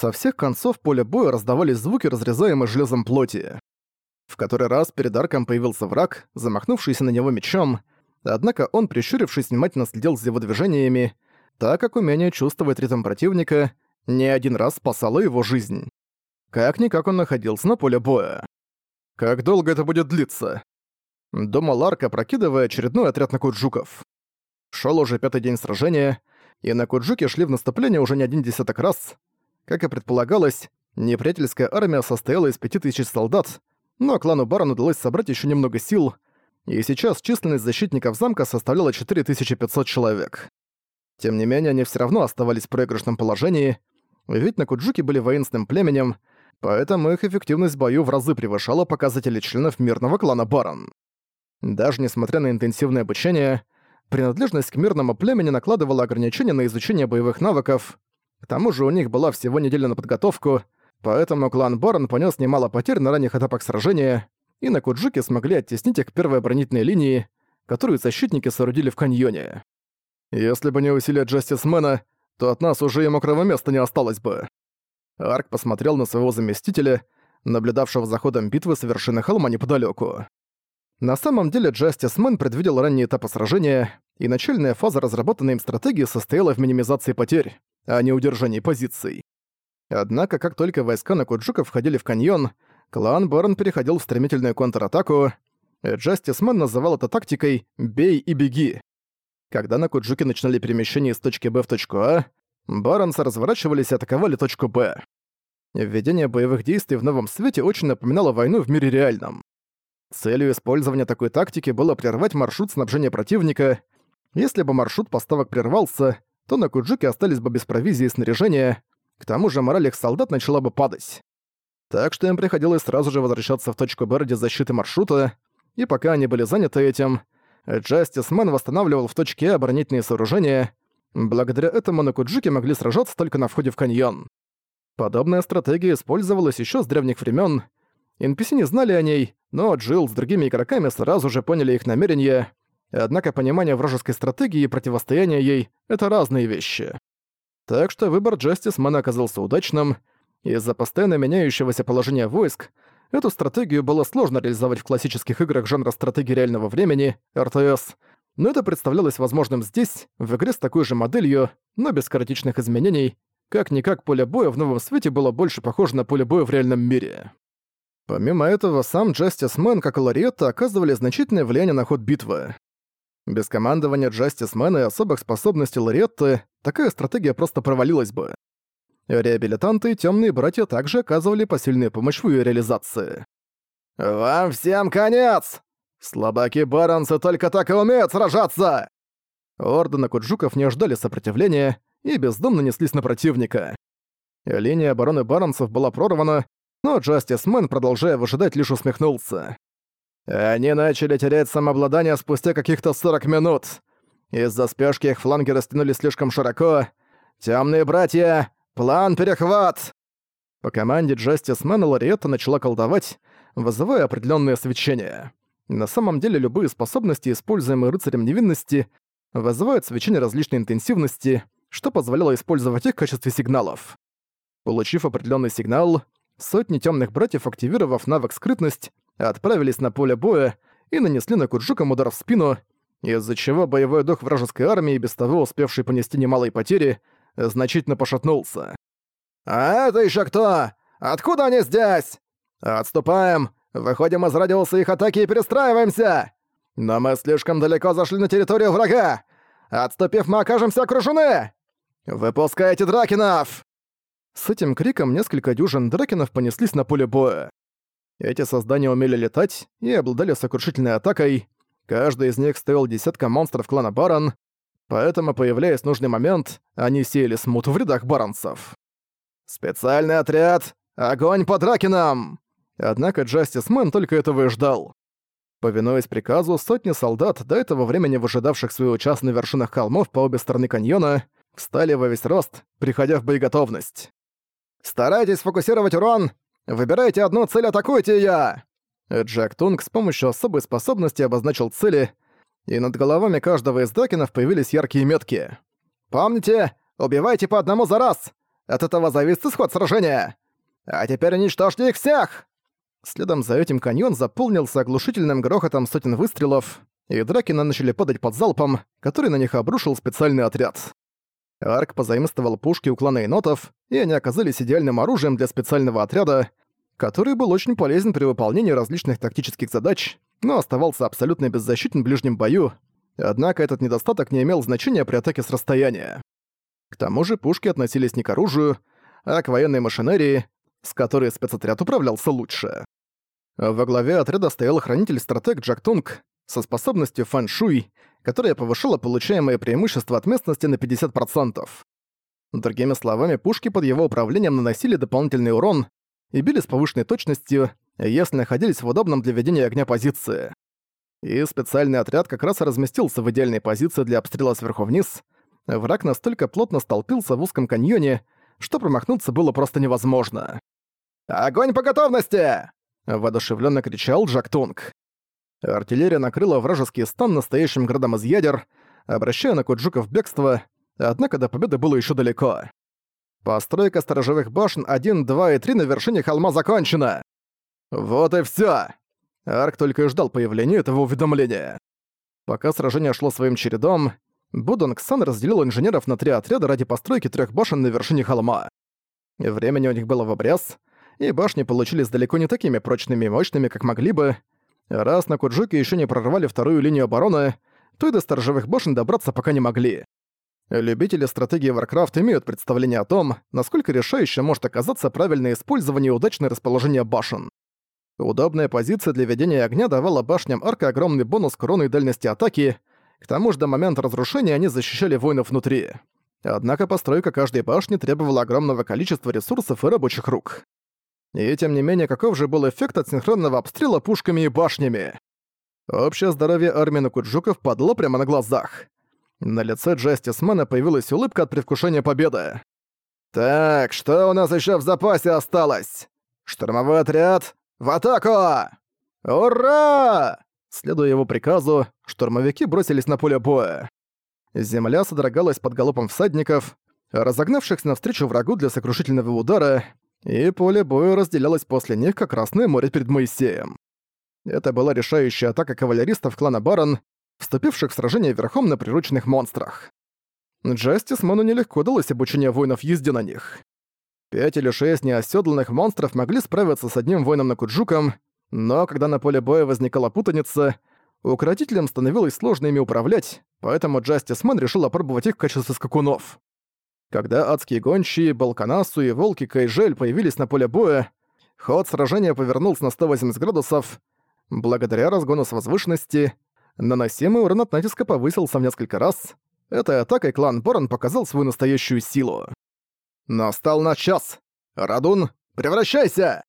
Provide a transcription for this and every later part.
Со всех концов поля боя раздавались звуки разрезаемой железом плоти. В который раз перед арком появился враг, замахнувшийся на него мечом, однако он, прищурившись, внимательно следил за его движениями, так как умение чувствовать ритм противника не один раз спасало его жизнь. Как-никак он находился на поле боя. «Как долго это будет длиться?» Думал Арк, опрокидывая очередной отряд на Куджуков. Шел уже пятый день сражения, и на Куджуке шли в наступление уже не один десяток раз. Как и предполагалось, неприятельская армия состояла из пяти тысяч солдат, но клану Барон удалось собрать еще немного сил, и сейчас численность защитников замка составляла 4500 человек. Тем не менее, они все равно оставались в проигрышном положении, ведь на Куджуке были воинственным племенем, поэтому их эффективность в бою в разы превышала показатели членов мирного клана Барон. Даже несмотря на интенсивное обучение, принадлежность к мирному племени накладывала ограничения на изучение боевых навыков, к тому же у них была всего неделя на подготовку, поэтому клан Барон понес немало потерь на ранних этапах сражения, и на Куджуке смогли оттеснить их к первой оборонительной линии, которую защитники соорудили в каньоне. Если бы не усилия Джастисмена, то от нас уже и мокрого места не осталось бы. Арк посмотрел на своего заместителя, наблюдавшего за ходом битвы с вершины холма неподалёку. На самом деле Джастисмен предвидел ранние этапы сражения, и начальная фаза разработанной им стратегии состояла в минимизации потерь, а не удержании позиций. Однако, как только войска на Куджука входили в каньон, клан Борн переходил в стремительную контратаку. Джастисмен называл это тактикой «бей и беги». Когда на Куджуке начинали перемещение из точки Б в точку А, Баронсы разворачивались и атаковали точку Б. Введение боевых действий в новом свете очень напоминало войну в мире реальном. Целью использования такой тактики было прервать маршрут снабжения противника. Если бы маршрут поставок прервался, то на Куджуке остались бы без провизии и снаряжения, к тому же мораль их солдат начала бы падать. Так что им приходилось сразу же возвращаться в точку Б ради защиты маршрута, и пока они были заняты этим, Джастисмен восстанавливал в точке А оборонительные сооружения. Благодаря этому на Куджике могли сражаться только на входе в каньон. Подобная стратегия использовалась еще с древних времен. NPC не знали о ней, но Джилл с другими игроками сразу же поняли их намерения, однако понимание вражеской стратегии и противостояние ей — это разные вещи. Так что выбор Джастисмена оказался удачным. Из-за постоянно меняющегося положения войск Эту стратегию было сложно реализовать в классических играх жанра стратегии реального времени, РТС, но это представлялось возможным здесь, в игре с такой же моделью, но без критичных изменений, как-никак поле боя в новом свете было больше похоже на поле боя в реальном мире. Помимо этого, сам Джастис Мэн, как и Лориетта, оказывали значительное влияние на ход битвы. Без командования Джастис Мэна и особых способностей Лориетты такая стратегия просто провалилась бы. Реабилитанты и темные братья также оказывали посильную помощь в ее реализации. «Вам всем конец! Слабаки Баронсы только так и умеют сражаться!» Ордена Куджуков не ждали сопротивления и бездумно неслись на противника. Линия обороны Баронсов была прорвана, но Джастис Мэн, продолжая выжидать, лишь усмехнулся. Они начали терять самообладание спустя каких-то 40 минут. Из-за спешки их фланги растянулись слишком широко. Темные братья, «План перехват!» По команде Джастис Мэна Лориетта начала колдовать, вызывая определенное свечение. На самом деле любые способности, используемые рыцарем невинности, вызывают свечение различной интенсивности, что позволяло использовать их в качестве сигналов. Получив определенный сигнал, сотни темных братьев, активировав навык скрытность, отправились на поле боя и нанесли на Куджукам удар в спину, из-за чего боевой дух вражеской армии, без того успевший понести немалые потери, значительно пошатнулся. «А это еще кто? Откуда они здесь? Отступаем! Выходим из радиуса их атаки и перестраиваемся! Но мы слишком далеко зашли на территорию врага! Отступив, мы окажемся окружены! Выпускайте дракенов!» С этим криком несколько дюжин дракенов понеслись на поле боя. Эти создания умели летать и обладали сокрушительной атакой. Каждый из них стоил десятка монстров клана Барон, Поэтому, появляясь в нужный момент, они сеяли смут в рядах баронцев. «Специальный отряд! Огонь по дракинам!» Однако Джастис Мэн только этого и ждал. Повинуясь приказу, сотни солдат, до этого времени выжидавших свой час на вершинах холмов по обе стороны каньона, встали во весь рост, приходя в боеготовность. «Старайтесь фокусировать урон! Выбирайте одну цель, атакуйте её!» Джек Тунг с помощью особой способности обозначил цели, и над головами каждого из дракенов появились яркие метки. «Помните, убивайте по одному за раз! От этого зависит исход сражения! А теперь уничтожьте их всех!» Следом за этим каньон заполнился оглушительным грохотом сотен выстрелов, и Дракина начали падать под залпом, который на них обрушил специальный отряд. Арк позаимствовал пушки у клана енотов, и они оказались идеальным оружием для специального отряда, который был очень полезен при выполнении различных тактических задач, но оставался абсолютно беззащитен в ближнем бою, однако этот недостаток не имел значения при атаке с расстояния. К тому же пушки относились не к оружию, а к военной машинерии, с которой спецотряд управлялся лучше. Во главе отряда стоял хранитель-стратег Джак Тунг со способностью фэн-шуй, которая повышала получаемое преимущество от местности на 50%. Другими словами, пушки под его управлением наносили дополнительный урон и били с повышенной точностью, если находились в удобном для ведения огня позиции. И специальный отряд как раз разместился в идеальной позиции для обстрела сверху вниз. Враг настолько плотно столпился в узком каньоне, что промахнуться было просто невозможно. «Огонь по готовности!» — воодушевленно кричал Джак Тунг. Артиллерия накрыла вражеский стан настоящим градом из ядер, обращая на Куджука в бегство, однако до победы было еще далеко. Постройка сторожевых башен 1, 2 и 3 на вершине холма закончена. Вот и всё. Арк только и ждал появления этого уведомления. Пока сражение шло своим чередом, Будонг Сан разделил инженеров на три отряда ради постройки трех башен на вершине холма. Времени у них было в обрез, и башни получились далеко не такими прочными и мощными, как могли бы. Раз на Куджуке еще не прорвали вторую линию обороны, то и до сторожевых башен добраться пока не могли. Любители стратегии Warcraft имеют представление о том, насколько решающе может оказаться правильное использование и удачное расположение башен. Удобная позиция для ведения огня давала башням арка огромный бонус к и дальности атаки, к тому же до момента разрушения они защищали воинов внутри. Однако постройка каждой башни требовала огромного количества ресурсов и рабочих рук. И тем не менее, каков же был эффект от синхронного обстрела пушками и башнями? Общее здоровье армии Накуджуков падало прямо на глазах. На лице Джастисмена появилась улыбка от предвкушения победы. «Так, что у нас еще в запасе осталось? Штурмовой отряд? В атаку! Ура!» Следуя его приказу, штурмовики бросились на поле боя. Земля содрогалась под галопом всадников, разогнавшихся навстречу врагу для сокрушительного удара, и поле боя разделялось после них как Красное море перед Моисеем. Это была решающая атака кавалеристов клана Барон, вступивших в сражение верхом на прирученных монстрах. Джастисману нелегко далось обучение воинов езде на них. Пять или шесть неоседланных монстров могли справиться с одним воином на Куджуком, но когда на поле боя возникала путаница, укротителям становилось сложно ими управлять, поэтому Джастисман решил опробовать их в качестве скакунов. Когда адские гончие, Балканасу и волки Кайжель появились на поле боя, ход сражения повернулся на 180 градусов. Благодаря разгону с возвышенности, наносимый урон от натиска повысился в несколько раз. Этой атакой клан Борон показал свою настоящую силу. «Настал наш час! Радун, превращайся!»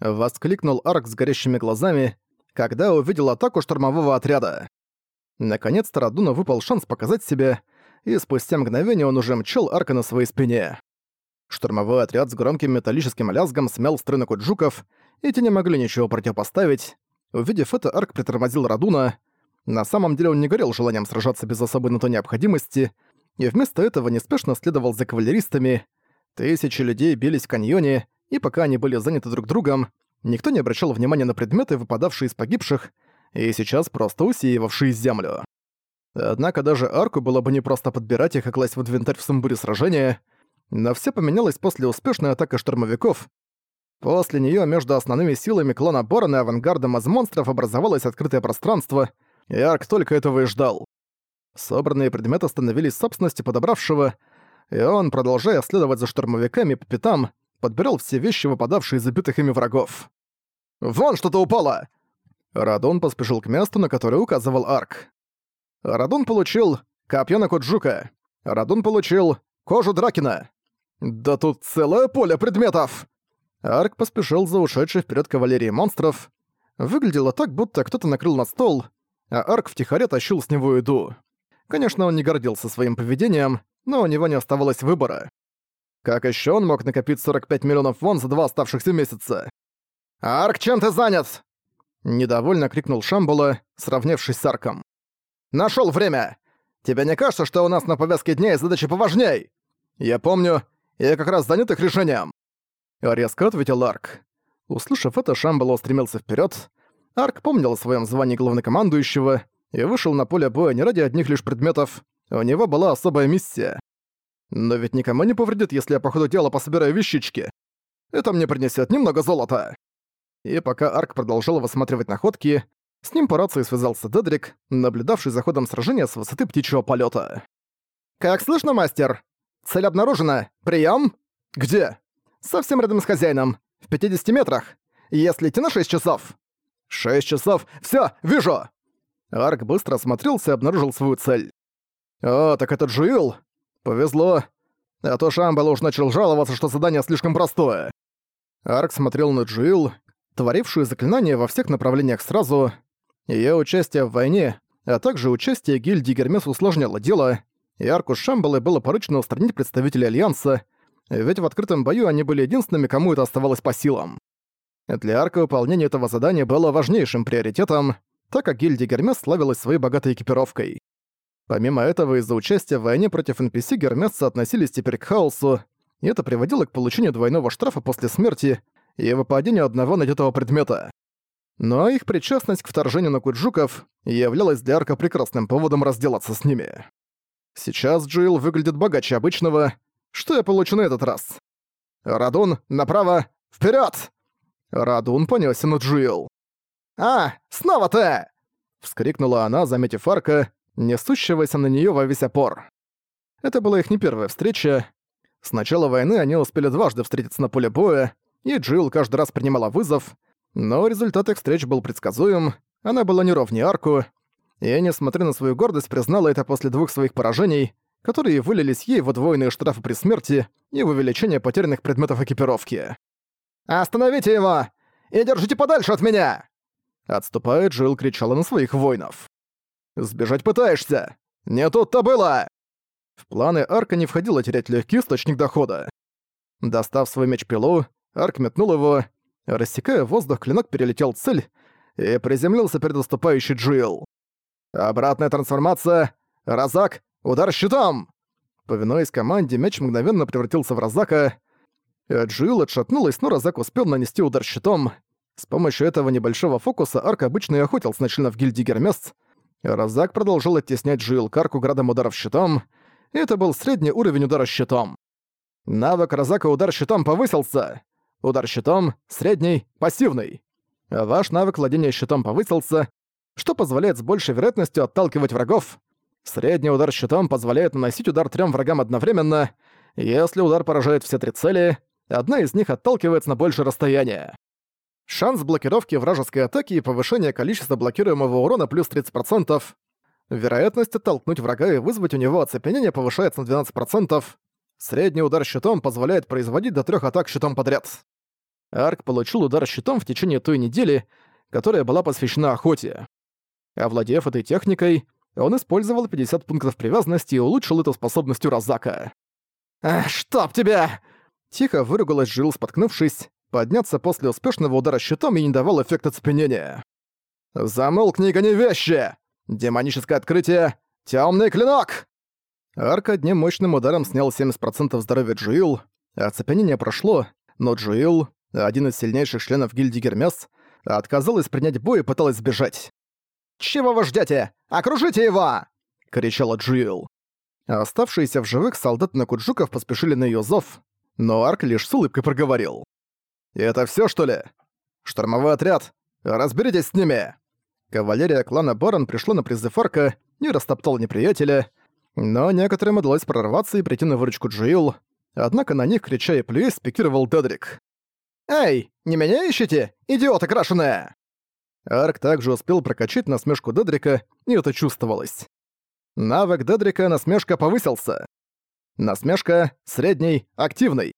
Воскликнул Арк с горящими глазами, когда увидел атаку штурмового отряда. Наконец-то Радуна выпал шанс показать себя, и спустя мгновение он уже мчал Арка на своей спине. Штурмовой отряд с громким металлическим лязгом смял стройно куджуков, и те не могли ничего противопоставить. Увидев это, Арк притормозил Радуна. На самом деле он не горел желанием сражаться без особой на то необходимости, и вместо этого неспешно следовал за кавалеристами. Тысячи людей бились в каньоне, и пока они были заняты друг другом, никто не обращал внимания на предметы, выпадавшие из погибших, и сейчас просто усеивавшие землю. Однако даже арку было бы непросто подбирать и класть в инвентарь в сумбуре сражения, но все поменялось после успешной атаки штурмовиков. После нее между основными силами клана Борона и авангардом из монстров образовалось открытое пространство, и Арк только этого и ждал. Собранные предметы становились собственностью подобравшего, и он, продолжая следовать за штурмовиками по пятам, подбирал все вещи, выпадавшие из забитых ими врагов. «Вон что-то упало!» Радон поспешил к месту, на которое указывал Арк. Радон получил копье на Коджука. Радон получил кожу Дракина. Да тут целое поле предметов! Арк поспешил за ушедшей вперед кавалерии монстров. Выглядело так, будто кто-то накрыл на стол, а Арк втихаря тащил с него еду. Конечно, он не гордился своим поведением, но у него не оставалось выбора. Как еще он мог накопить 45 миллионов вон за два оставшихся месяца? «Арк, чем ты занят?» Недовольно крикнул Шамбула, сравнявшись с Арком. Нашел время! Тебе не кажется, что у нас на повестке дня есть задачи поважней? Я помню, Я как раз занят их решением!» Резко ответил Арк. Услышав это, Шамбала устремился вперед. Арк помнил о своем звании главнокомандующего и вышел на поле боя не ради одних лишь предметов. У него была особая миссия. Но ведь никому не повредит, если я по ходу дела пособираю вещички. Это мне принесет немного золота. И пока Арк продолжал высматривать находки, с ним по рации связался Дедрик, наблюдавший за ходом сражения с высоты птичьего полета. «Как слышно, мастер? Цель обнаружена. Прием? «Где?» «Совсем рядом с хозяином. В 50 метрах. Если идти на 6 часов». «Шесть часов? Все, вижу!» Арк быстро осмотрелся и обнаружил свою цель. «О, так это Джуил? Повезло. А то Шамбал уж начал жаловаться, что задание слишком простое». Арк смотрел на Джуил, творившую заклинания во всех направлениях сразу. Её участие в войне, а также участие гильдии Гермес усложняло дело, и Арку Шамбалы было поручено устранить представителей Альянса, ведь в открытом бою они были единственными, кому это оставалось по силам. Для Арка выполнение этого задания было важнейшим приоритетом, так как гильдия Гермес славилась своей богатой экипировкой. Помимо этого, из-за участия в войне против NPC гермесцы относились теперь к хаосу, и это приводило к получению двойного штрафа после смерти и выпадению одного надетого предмета. Но их причастность к вторжению на Куджуков являлась для Арка прекрасным поводом разделаться с ними. Сейчас Джилл выглядит богаче обычного. Что я получу на этот раз? Радун, направо, вперед! Радун понесся на Джилл. «А, снова ты!» — вскрикнула она, заметив Арка, несущегося на нее во весь опор. Это была их не первая встреча. С начала войны они успели дважды встретиться на поле боя, и Джилл каждый раз принимала вызов, но результат их встреч был предсказуем, она была неровнее арку, и, несмотря на свою гордость, признала это после двух своих поражений, которые вылились ей в удвоенные штрафы при смерти и в увеличение потерянных предметов экипировки. «Остановите его! И держите подальше от меня!» Отступая, Джилл кричала на своих воинов. «Сбежать пытаешься? Не тут-то было!» В планы Арка не входило терять легкий источник дохода. Достав свой меч-пилу, Арк метнул его, рассекая воздух, клинок перелетел цель и приземлился перед уступающей Джилл. «Обратная трансформация! Разак! Удар щитом!» Повинуясь команде, меч мгновенно превратился в Розака. Джилл отшатнулась, но Розак успел нанести удар щитом. С помощью этого небольшого фокуса Арк обычно и охотился начально в гильдии Гермес. Розак продолжил оттеснять Джилл к арку градом ударов щитом. Это был средний уровень удара щитом. Навык Розака удар щитом повысился. Удар щитом, средний, пассивный. Ваш навык владения щитом повысился, что позволяет с большей вероятностью отталкивать врагов. Средний удар щитом позволяет наносить удар трем врагам одновременно. Если удар поражает все три цели, одна из них отталкивается на большее расстояние. Шанс блокировки вражеской атаки и повышение количества блокируемого урона плюс 30%. Вероятность оттолкнуть врага и вызвать у него оцепенение повышается на 12%. Средний удар щитом позволяет производить до трех атак щитом подряд. Арк получил удар щитом в течение той недели, которая была посвящена охоте. Овладев этой техникой, он использовал 50 пунктов привязанности и улучшил эту способностью Розака. «Эх, чтоб тебя!» Тихо выругалась Джилл, споткнувшись, подняться после успешного удара щитом и не давал эффекта цепенения. «Замолкни, гони вещи! Демоническое открытие! Тёмный клинок!» Арк одним мощным ударом снял 70% здоровья Джуил, оцепенение прошло, но Джуил, один из сильнейших членов гильдии Гермес, отказалась принять бой и пыталась сбежать. «Чего вы ждете? Окружите его!» — кричала Джуил. Оставшиеся в живых солдаты Накуджуков поспешили на её зов, но Арк лишь с улыбкой проговорил. «И это всё, что ли? Штурмовой отряд! Разберитесь с ними!» Кавалерия клана Барон пришла на призыв Арка и растоптал неприятеля, но некоторым удалось прорваться и прийти на выручку Джуил, однако на них, крича и плюясь, спикировал Дедрик. «Эй, не меня ищете, идиоты крашеные!» Арк также успел прокачать насмешку Дедрика, и это чувствовалось. Навык Дедрика насмешка повысился. Насмешка — средний, активный.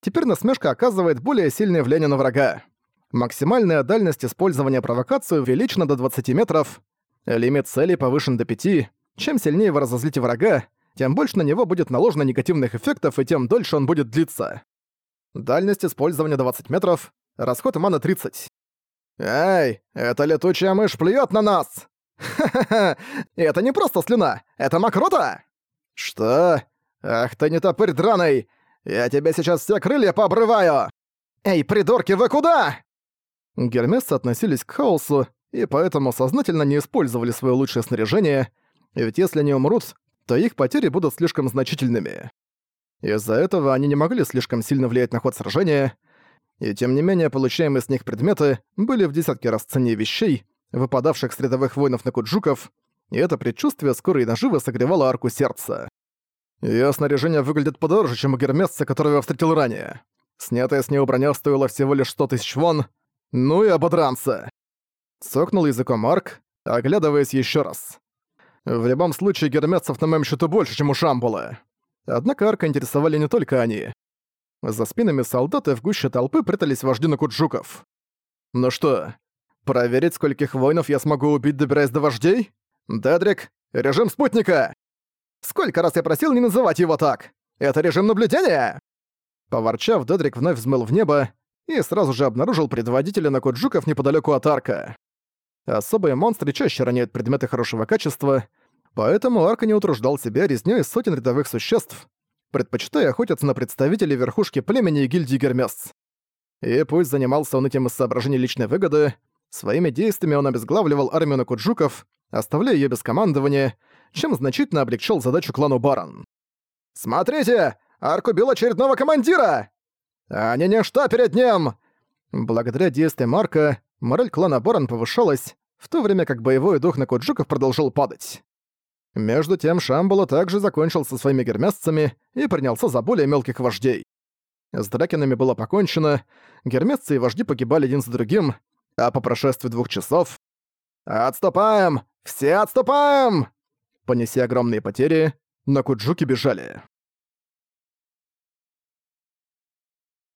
Теперь насмешка оказывает более сильное влияние на врага. Максимальная дальность использования провокации увеличена до 20 метров. Лимит цели повышен до 5. Чем сильнее вы разозлите врага, тем больше на него будет наложено негативных эффектов и тем дольше он будет длиться. Дальность использования 20 метров, расход мана 30. «Эй, эта летучая мышь плюет на нас!» «Ха-ха-ха! Это не просто слюна, это мокрота!» «Что? Ах ты не топырь драный! Я тебе сейчас все крылья пообрываю! Эй, придурки, вы куда?» Гермессы относились к хаосу, и поэтому сознательно не использовали свое лучшее снаряжение, ведь если они умрут, то их потери будут слишком значительными. Из-за этого они не могли слишком сильно влиять на ход сражения, и тем не менее получаемые с них предметы были в десятки раз ценнее вещей, выпадавших с рядовых воинов на куджуков, и это предчувствие скорой наживы согревало арку сердца. Её снаряжение выглядит подороже, чем у гермесца, которого я встретил ранее. Снятая с него броня стоила всего лишь 100 тысяч вон. Ну и ободранца. Цокнул языком Марк, оглядываясь ещё раз. В любом случае, гермесцев на моем счету больше, чем у Шамбула. Однако Арка интересовали не только они. За спинами солдаты в гуще толпы прятались вожди Накуджуков. «Ну что, проверить, скольких воинов я смогу убить, добираясь до вождей? Дедрик, режим спутника! Сколько раз я просил не называть его так? Это режим наблюдения!» Поворчав, Дедрик вновь взмыл в небо и сразу же обнаружил предводителя Накуджуков неподалеку от арка. Особые монстры чаще роняют предметы хорошего качества, поэтому Арка не утруждал себя резнёй сотен рядовых существ, предпочитая охотиться на представителей верхушки племени и гильдии Гермес. И пусть занимался он этим из соображений личной выгоды, своими действиями он обезглавливал армию Накуджуков, оставляя её без командования, чем значительно облегчил задачу клану Барон. «Смотрите! Арк убил очередного командира! А не ничто перед ним!» Благодаря действиям Марка, мораль клана Барон повышалась, в то время как боевой дух Накуджуков продолжал падать. Между тем Шамбала также закончил со своими гермесцами и принялся за более мелких вождей. С дракинами было покончено, гермесцы и вожди погибали один за другим, а по прошествии двух часов... «Отступаем! Все отступаем!» Понеся огромные потери, на Куджуки бежали.